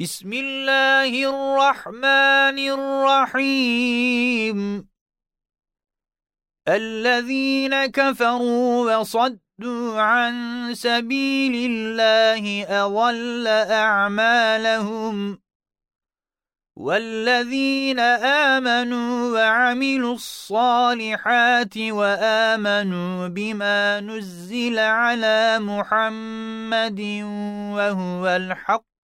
بسم الله الرحمن الرحيم. الذين كفروا وصدوا عن سبيل الله أضل أعمالهم. والذين آمنوا وعملوا الصالحات وآمنوا بما نزل على محمد وهو الحق.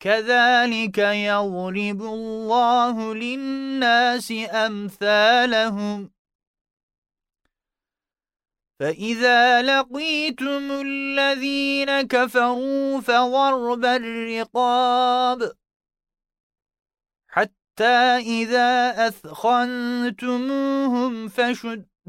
كذلك يضرب الله للناس أمثالهم. فإذا لقيتم الذين كفروا فضرب الرقاب حتى إذا أثخنتموهم فشد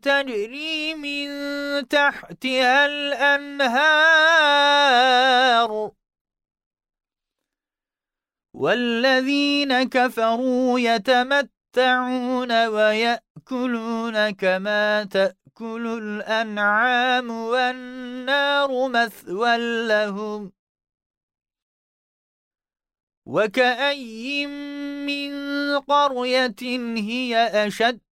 تجري من تحتها الأنهار. والذين كفروا يتمتعون ويأكلون كما تأكل الأنعام والنار مثوى لهم. وكأي من قرية هي أشد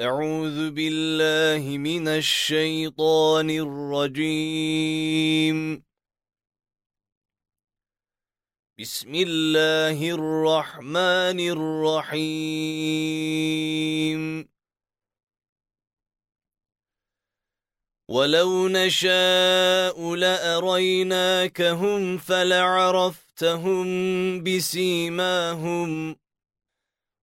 أعوذ بالله من الشيطان الرجيم. بسم الله الرحمن الرحيم. ولو نشاء لأريناكهم فلعرفتهم بسيماهم.